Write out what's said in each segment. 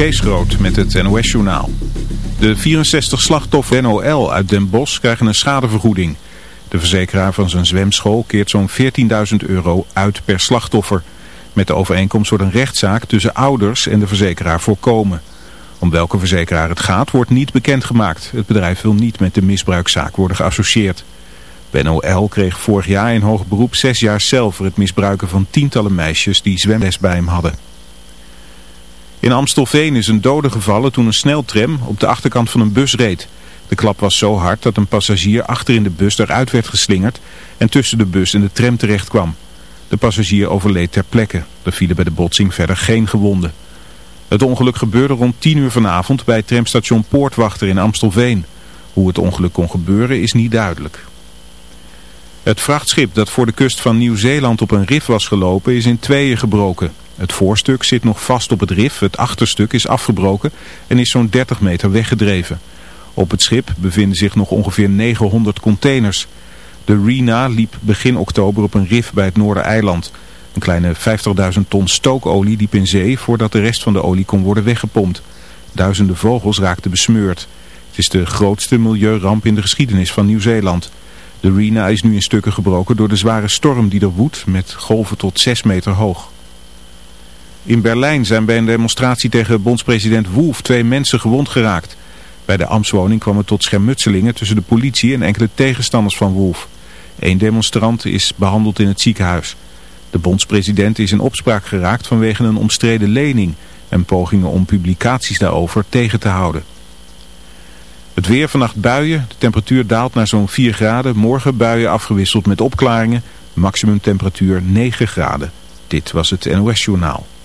Kees Groot met het NOS-journaal. De 64 slachtoffers NOL uit Den Bosch krijgen een schadevergoeding. De verzekeraar van zijn zwemschool keert zo'n 14.000 euro uit per slachtoffer. Met de overeenkomst wordt een rechtszaak tussen ouders en de verzekeraar voorkomen. Om welke verzekeraar het gaat wordt niet bekendgemaakt. Het bedrijf wil niet met de misbruikzaak worden geassocieerd. Ben OL kreeg vorig jaar in hoog beroep zes jaar cel voor het misbruiken van tientallen meisjes die zwemles bij hem hadden. In Amstelveen is een dode gevallen toen een sneltram op de achterkant van een bus reed. De klap was zo hard dat een passagier achter in de bus eruit werd geslingerd en tussen de bus en de tram terecht kwam. De passagier overleed ter plekke. Er vielen bij de botsing verder geen gewonden. Het ongeluk gebeurde rond 10 uur vanavond bij tramstation Poortwachter in Amstelveen. Hoe het ongeluk kon gebeuren is niet duidelijk. Het vrachtschip dat voor de kust van Nieuw-Zeeland op een rif was gelopen is in tweeën gebroken. Het voorstuk zit nog vast op het rif, het achterstuk is afgebroken en is zo'n 30 meter weggedreven. Op het schip bevinden zich nog ongeveer 900 containers. De Rena liep begin oktober op een rif bij het Noordereiland. Een kleine 50.000 ton stookolie liep in zee voordat de rest van de olie kon worden weggepompt. Duizenden vogels raakten besmeurd. Het is de grootste milieuramp in de geschiedenis van Nieuw-Zeeland. De Rena is nu in stukken gebroken door de zware storm die er woedt met golven tot 6 meter hoog. In Berlijn zijn bij een demonstratie tegen bondspresident Wolf twee mensen gewond geraakt. Bij de ambtswoning kwam het tot schermutselingen tussen de politie en enkele tegenstanders van Wolf. Eén demonstrant is behandeld in het ziekenhuis. De bondspresident is in opspraak geraakt vanwege een omstreden lening en pogingen om publicaties daarover tegen te houden. Het weer vannacht buien, de temperatuur daalt naar zo'n 4 graden. Morgen buien afgewisseld met opklaringen, maximum temperatuur 9 graden. Dit was het NOS Journaal.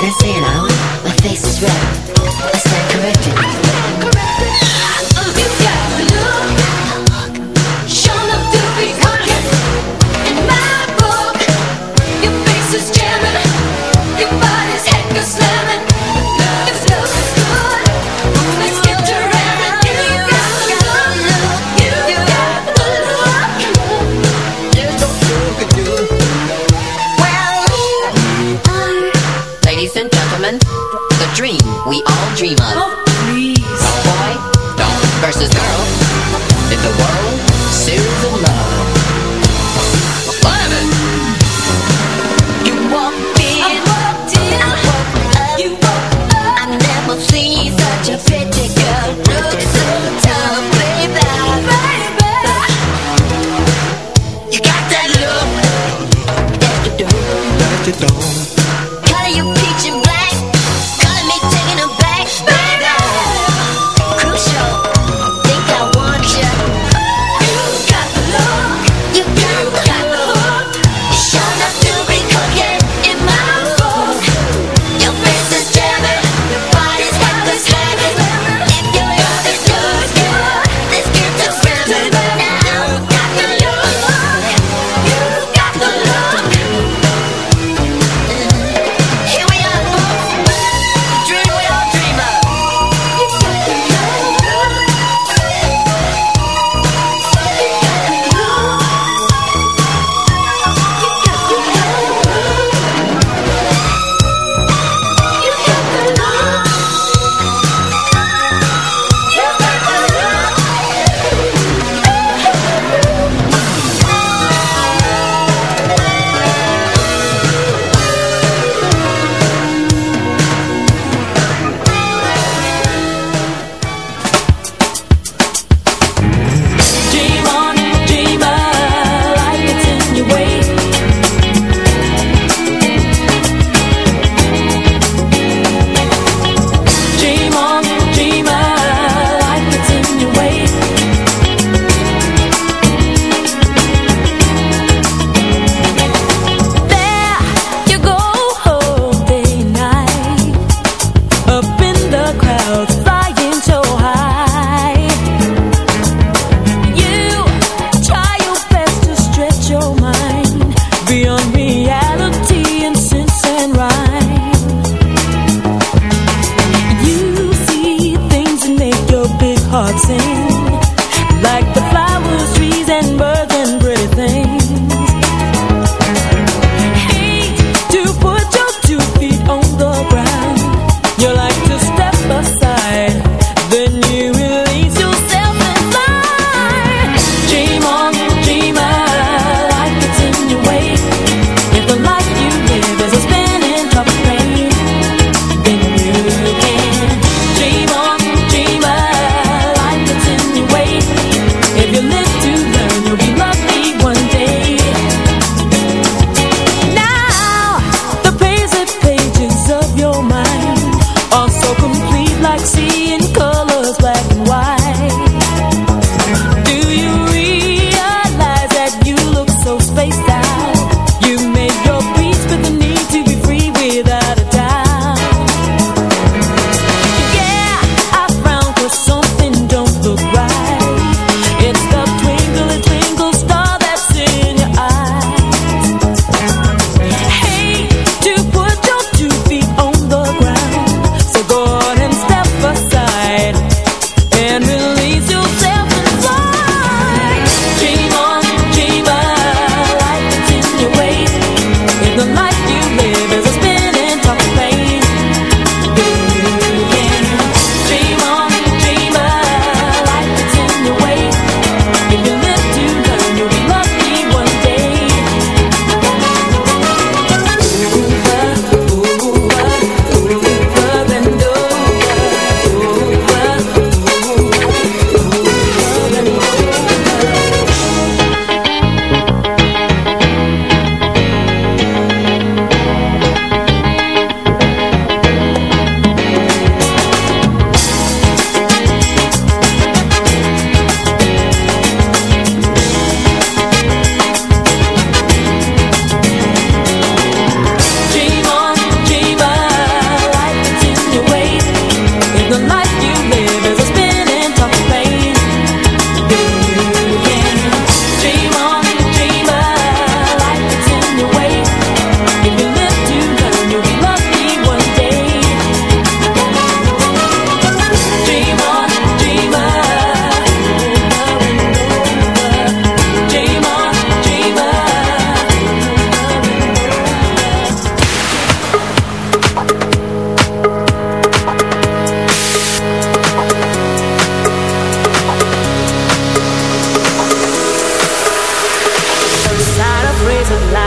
Did I say an hour? My face is red. I stand corrected. dream of.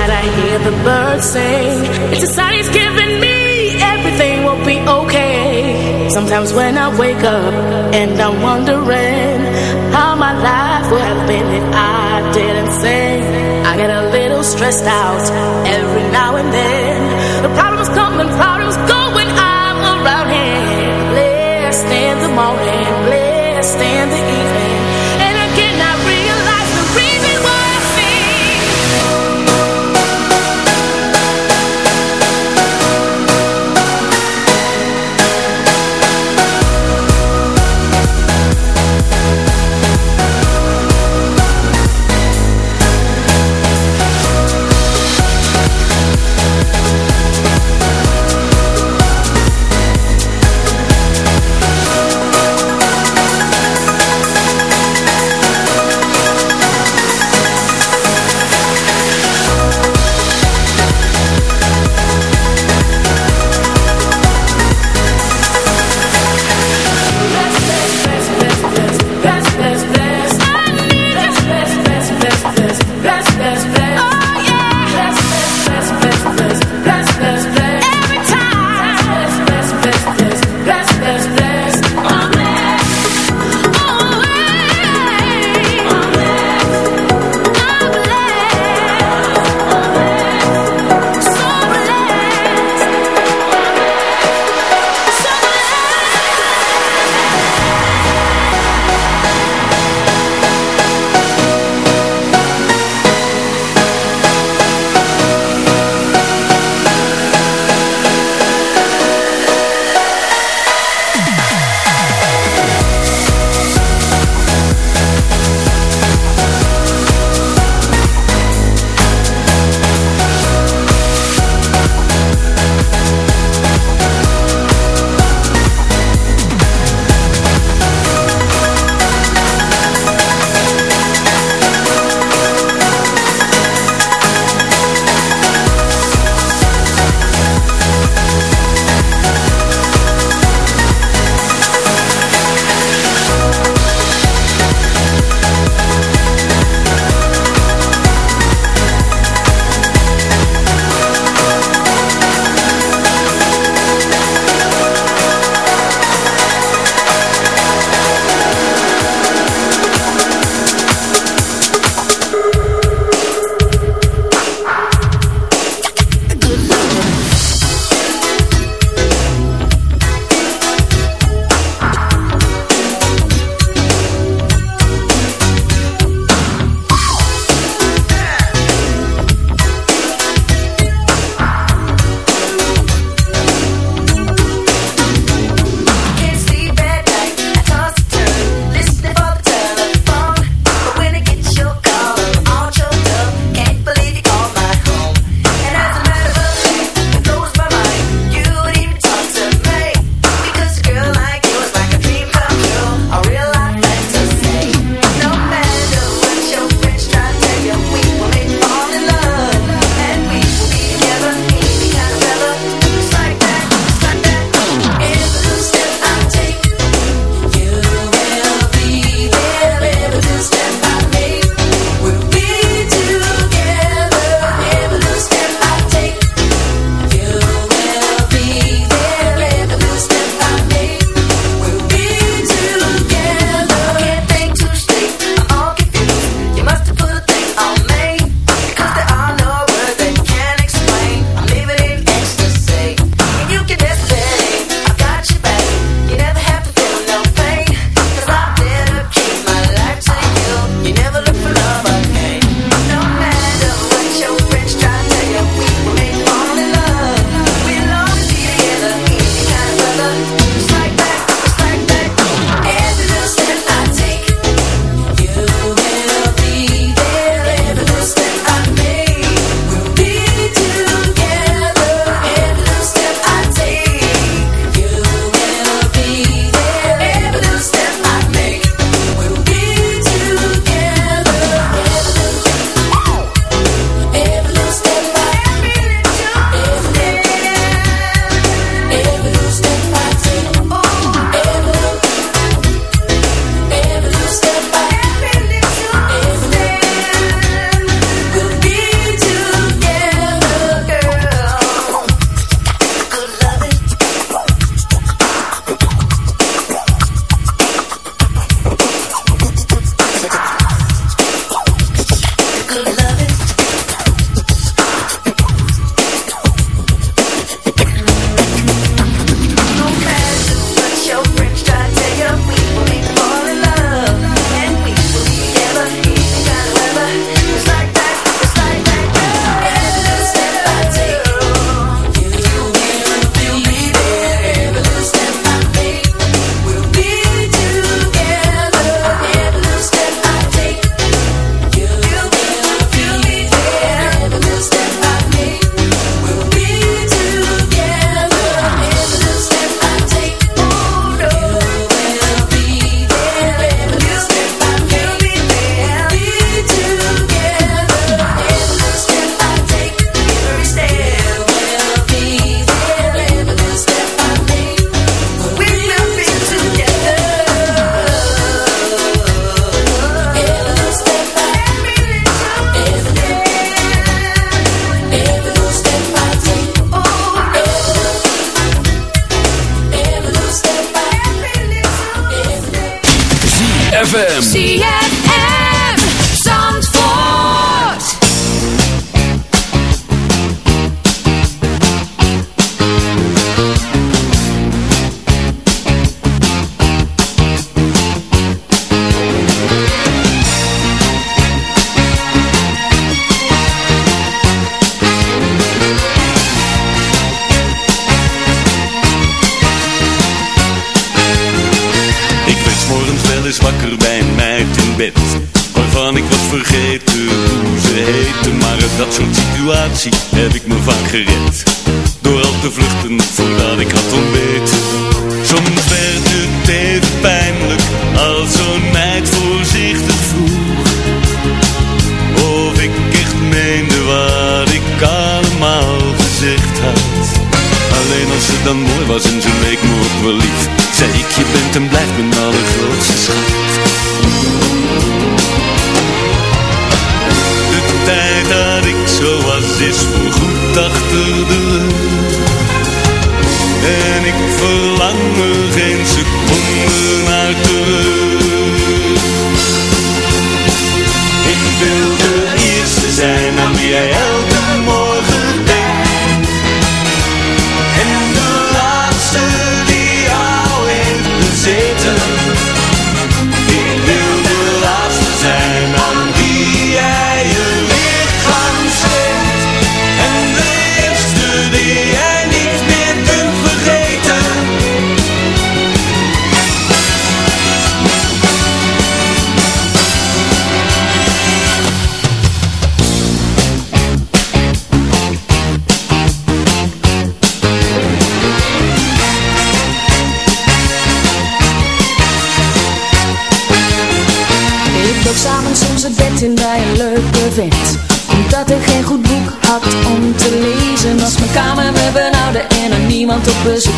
night I hear the birds sing. It's a sign he's giving me Everything will be okay. Sometimes when I wake up And I'm wondering How my life would have been If I didn't sing I get a little stressed out Every now and then. The problems come and problems go When I'm around him Blessed in the morning Blessed in the evening.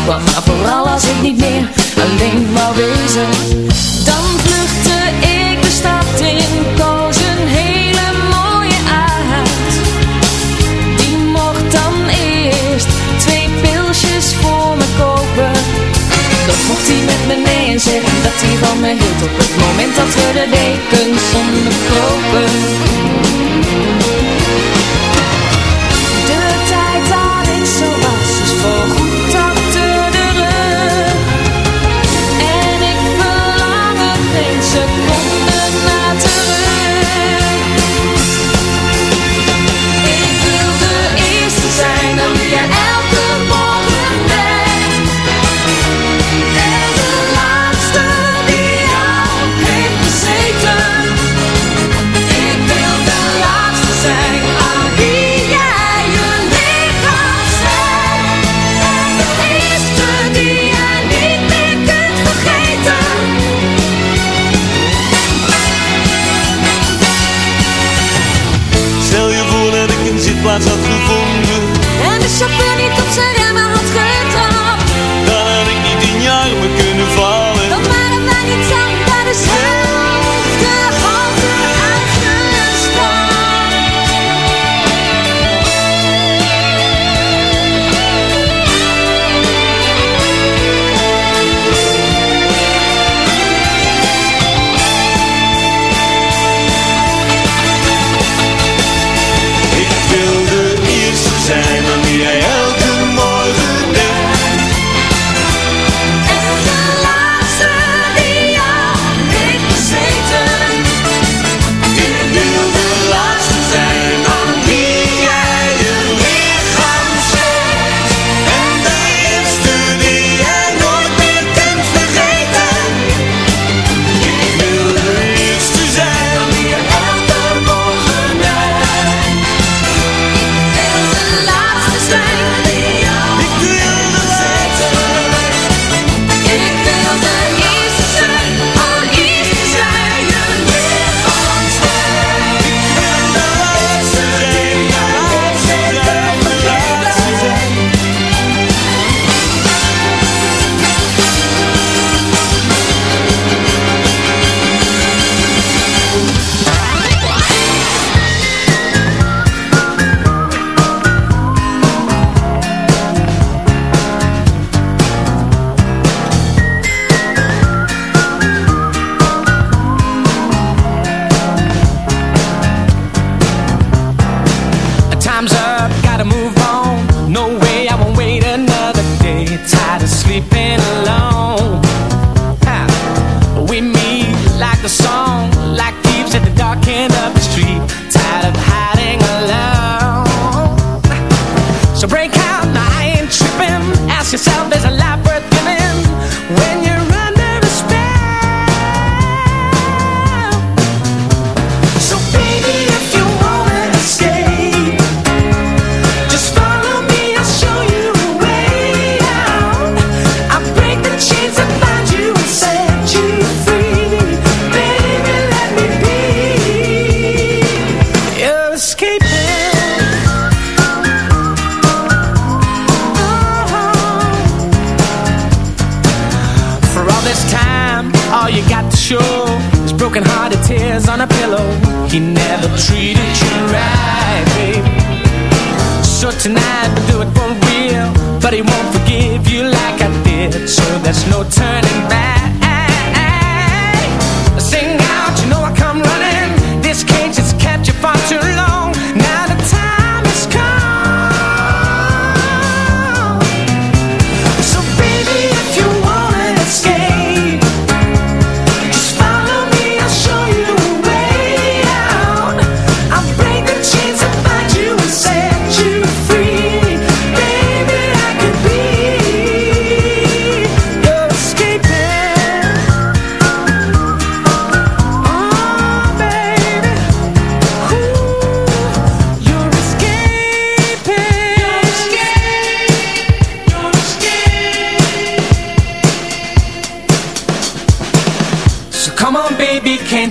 Op bezoek kwam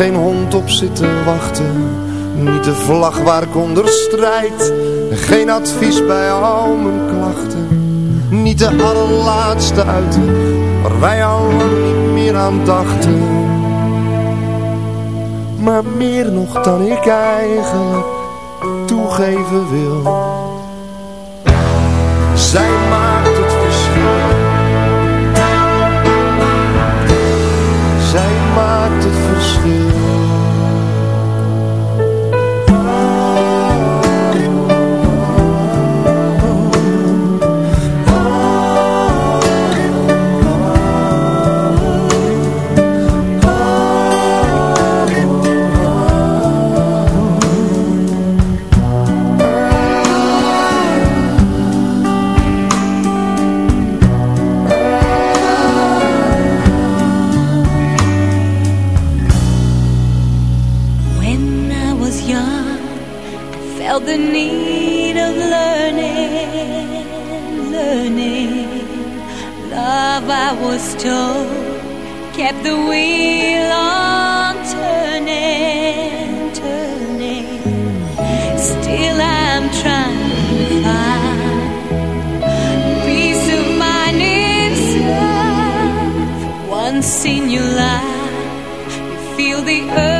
geen hond op zit te wachten. Niet de vlag waar ik onder strijd, geen advies bij al mijn klachten. Niet de allerlaatste uitweg, waar wij al niet meer aan dachten. Maar meer nog dan ik eigenlijk toegeven wil. Zij maakt het verschil. Zij maakt het verschil. Told, kept the wheel on turning, turning. Still, I'm trying to find peace of mind inside. Once in your life, you feel the urge